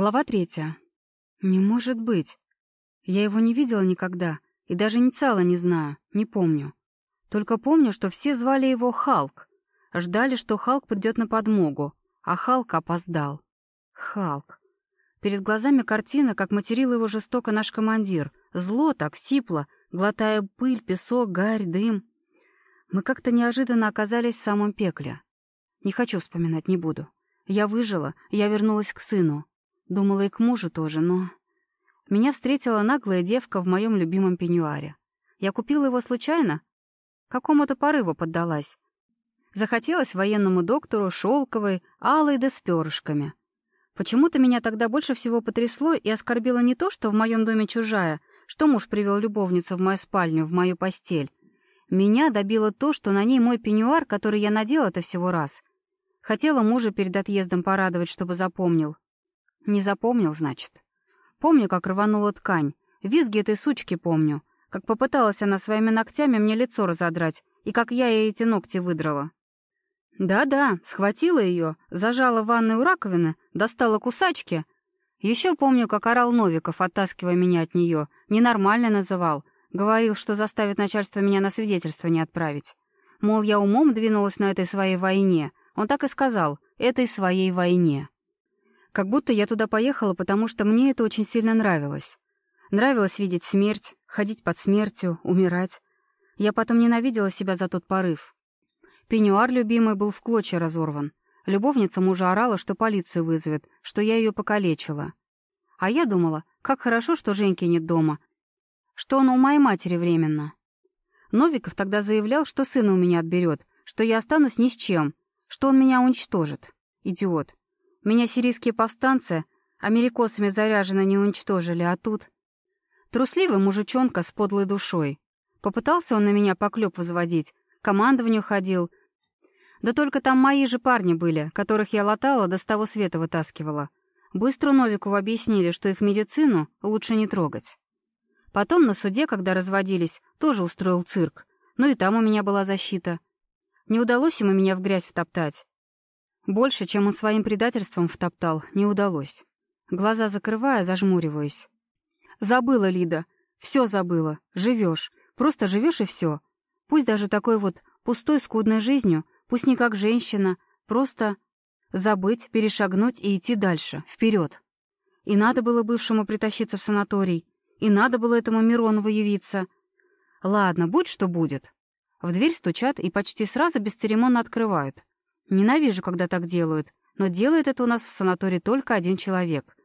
Глава третья. Не может быть. Я его не видела никогда, и даже инициала не знаю, не помню. Только помню, что все звали его Халк. Ждали, что Халк придет на подмогу, а Халк опоздал. Халк. Перед глазами картина, как материл его жестоко наш командир. Зло так, сипло, глотая пыль, песок, гарь, дым. Мы как-то неожиданно оказались в самом пекле. Не хочу вспоминать, не буду. Я выжила, я вернулась к сыну. Думала и к мужу тоже, но... Меня встретила наглая девка в моем любимом пеньюаре. Я купила его случайно? Какому-то порыву поддалась. Захотелось военному доктору шелковой, алой да с перышками. Почему-то меня тогда больше всего потрясло и оскорбило не то, что в моем доме чужая, что муж привел любовницу в мою спальню, в мою постель. Меня добило то, что на ней мой пеньюар, который я надела-то всего раз. Хотела мужа перед отъездом порадовать, чтобы запомнил. Не запомнил, значит. Помню, как рванула ткань. Визги этой сучки помню. Как попыталась она своими ногтями мне лицо разодрать, и как я ей эти ногти выдрала. Да-да, схватила ее, зажала ванной у раковины, достала кусачки. Еще помню, как орал Новиков, оттаскивая меня от нее. Ненормально называл. Говорил, что заставит начальство меня на свидетельство не отправить. Мол, я умом двинулась на этой своей войне. Он так и сказал, этой своей войне. Как будто я туда поехала, потому что мне это очень сильно нравилось. Нравилось видеть смерть, ходить под смертью, умирать. Я потом ненавидела себя за тот порыв. Пеньюар любимый был в клочья разорван. Любовница мужа орала, что полицию вызовет, что я ее покалечила. А я думала, как хорошо, что Женьки нет дома, что он у моей матери временно. Новиков тогда заявлял, что сына у меня отберет, что я останусь ни с чем, что он меня уничтожит. Идиот. Меня сирийские повстанцы америкосами заряженно не уничтожили, а тут... Трусливый мужичонка с подлой душой. Попытался он на меня поклеп возводить, командованию ходил. Да только там мои же парни были, которых я латала, да с того света вытаскивала. Быстро Новикову объяснили, что их медицину лучше не трогать. Потом на суде, когда разводились, тоже устроил цирк. Ну и там у меня была защита. Не удалось ему меня в грязь втоптать. Больше, чем он своим предательством втоптал, не удалось. Глаза закрывая, зажмуриваюсь. Забыла, Лида. Все забыла. Живешь. Просто живешь и все. Пусть даже такой вот пустой, скудной жизнью, пусть не как женщина, просто забыть, перешагнуть и идти дальше, вперед. И надо было бывшему притащиться в санаторий, и надо было этому Миронову явиться. Ладно, будь что будет. В дверь стучат и почти сразу бесцеремонно открывают. Ненавижу, когда так делают, но делает это у нас в санатории только один человек.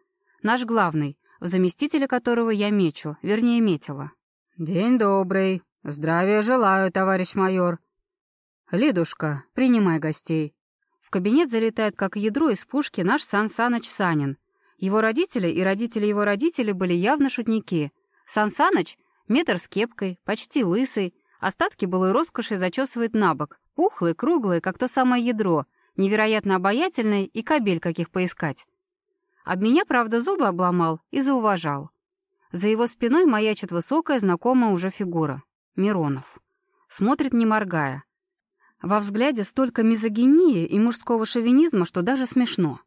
Наш главный, в заместителя которого я мечу, вернее, метила. «День добрый. Здравия желаю, товарищ майор. Лидушка, принимай гостей». В кабинет залетает как ядро из пушки наш Сан Саныч Санин. Его родители и родители его родителей были явно шутники. Сан Саныч — метр с кепкой, почти лысый, остатки былой роскоши зачесывает на бок, Пухлый, круглый, как то самое ядро, невероятно обаятельный и кабель каких поискать. Об меня, правда, зубы обломал и зауважал. За его спиной маячит высокая, знакомая уже фигура. Миронов. Смотрит, не моргая. Во взгляде столько мизогинии и мужского шовинизма, что даже смешно.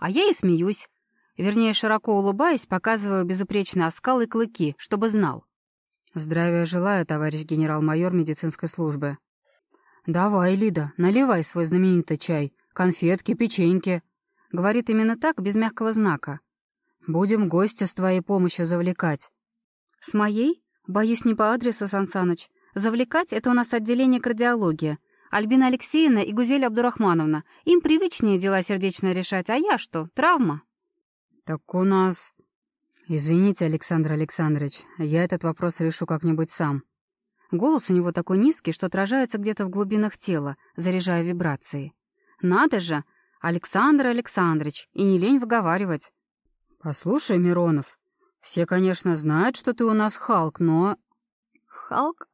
А я и смеюсь. Вернее, широко улыбаясь, показываю безупречный оскал и клыки, чтобы знал. «Здравия желаю, товарищ генерал-майор медицинской службы», «Давай, Лида, наливай свой знаменитый чай. Конфетки, печеньки». Говорит именно так, без мягкого знака. «Будем гостя с твоей помощью завлекать». «С моей? Боюсь, не по адресу, Сансаныч. Завлекать — это у нас отделение кардиологии. Альбина Алексеевна и Гузель Абдурахмановна. Им привычнее дела сердечные решать, а я что, травма?» «Так у нас...» «Извините, Александр Александрович, я этот вопрос решу как-нибудь сам», Голос у него такой низкий, что отражается где-то в глубинах тела, заряжая вибрации. «Надо же! Александр Александрович! И не лень выговаривать!» «Послушай, Миронов, все, конечно, знают, что ты у нас Халк, но...» «Халк?»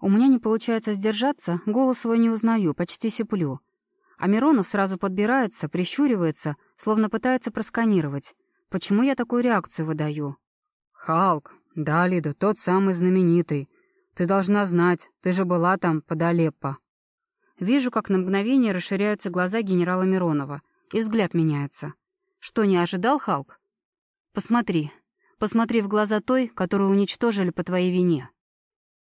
У меня не получается сдержаться, голос свой не узнаю, почти сиплю. А Миронов сразу подбирается, прищуривается, словно пытается просканировать. Почему я такую реакцию выдаю? «Халк, да, Лида, тот самый знаменитый. Ты должна знать, ты же была там, под Алеппо». Вижу, как на мгновение расширяются глаза генерала Миронова, и взгляд меняется. Что, не ожидал Халк? Посмотри. Посмотри в глаза той, которую уничтожили по твоей вине.